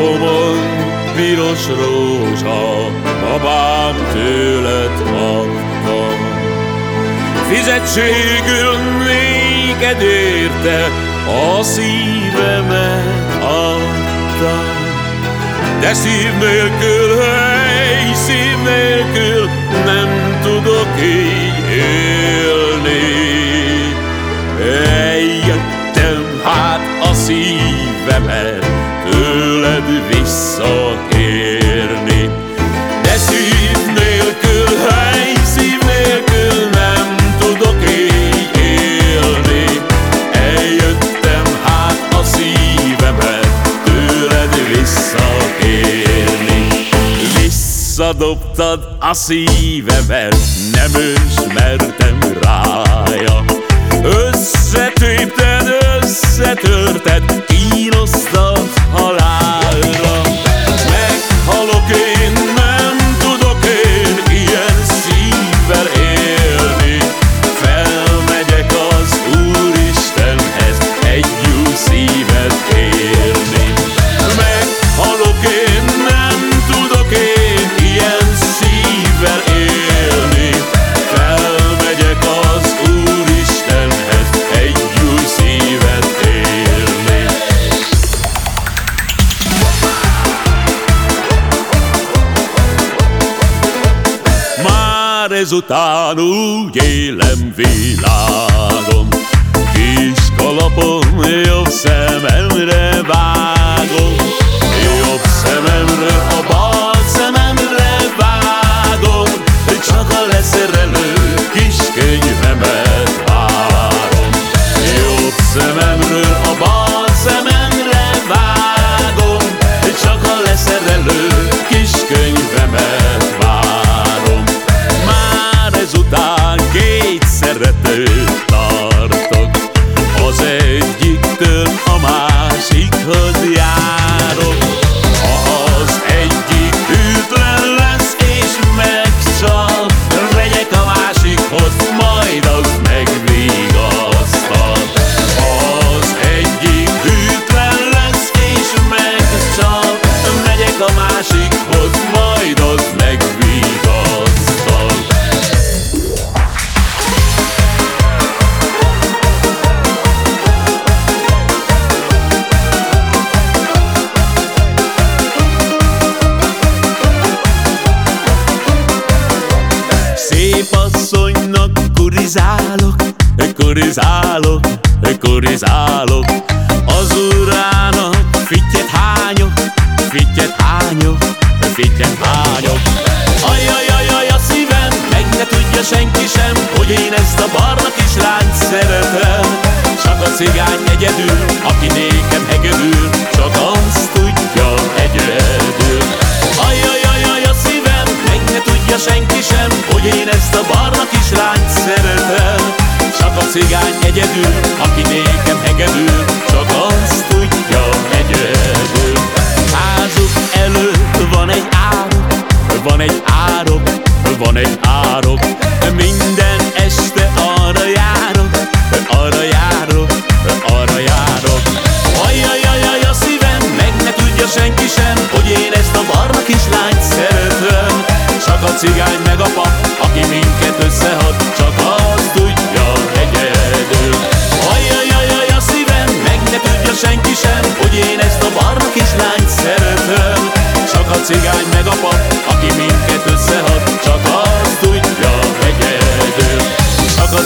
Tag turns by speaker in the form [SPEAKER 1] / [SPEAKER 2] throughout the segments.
[SPEAKER 1] Lábomon piros rózsa, babám tőled kaptam. Fizetségül néked érte, a szívemet adtam. De szív nélkül, hely, szív nélkül nem tudok így élni. Eljöttem hát a szívemet visszakérni. De szív nélkül, hely, szív nélkül nem tudok így élni. Eljöttem hát a szívemet tőled visszakérni. Visszadobtad a szívemet, nem ismertem rája. Már ezután úgy élem világom. Kis kalapom jobb szememre vágom kurizálok, kurizálok, kurizálok Az urának fittyet hányok, fittyet hányok, fittyet hányok. Ajajajaj a szívem, meg ne tudja senki sem Hogy én ezt a barna kis lányt szeretem. Csak a cigány egyedül, cigány egyedül, aki nékem hegedül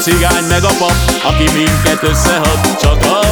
[SPEAKER 1] cigány meg a pap, aki minket összehat Csak egyedül